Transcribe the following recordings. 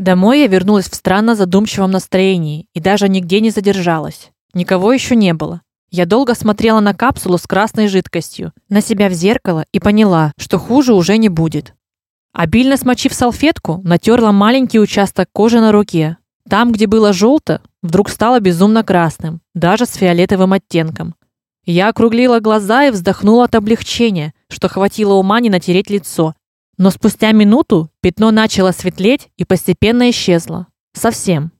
Домой я вернулась в странно задумчивом настроении и даже нигде не задержалась. Никого еще не было. Я долго смотрела на капсулу с красной жидкостью, на себя в зеркало и поняла, что хуже уже не будет. Обильно смочив салфетку, натерла маленький участок кожи на руке. Там, где было желто, вдруг стало безумно красным, даже с фиолетовым оттенком. Я округлила глаза и вздохнула от облегчения, что хватило ума не натереть лицо. Но спустя минуту пятно начало светлеть и постепенно исчезло. Совсем.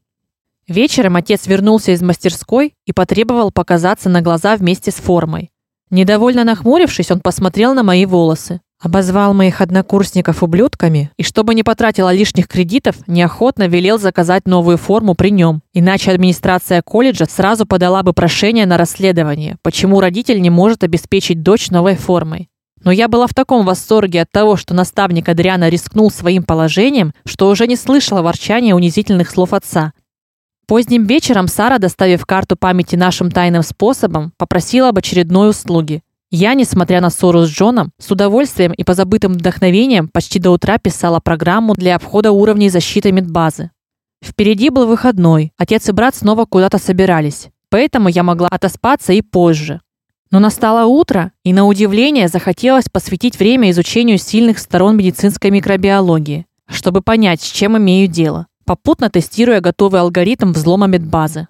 Вечером отец вернулся из мастерской и потребовал показаться на глаза вместе с формой. Недовольно нахмурившись, он посмотрел на мои волосы, обозвал моих однокурсников ублюдками и чтобы не потратила лишних кредитов, неохотно велел заказать новую форму при нем. Иначе администрация колледжа сразу подала бы прошение на расследование, почему родитель не может обеспечить дочь новой формой. Но я была в таком восторге от того, что наставник Адриана рискнул своим положением, что уже не слышала ворчания унизительных слов отца. Поздним вечером Сара, доставив карту памяти нашим тайным способом, попросила об очередной услуге. Я, несмотря на ссору с Джоном, с удовольствием и по забытым вдохновением почти до утра писала программу для обхода уровней защиты медбазы. Впереди был выходной. Отец и брат снова куда-то собирались. Поэтому я могла отоспаться и позже. Но настало утро, и на удивление захотелось посвятить время изучению сильных сторон медицинской микробиологии, чтобы понять, с чем имею дело попутно тестируя готовый алгоритм взлома медбазы.